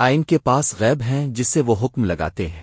آئین کے پاس غیب ہیں جس سے وہ حکم لگاتے ہیں۔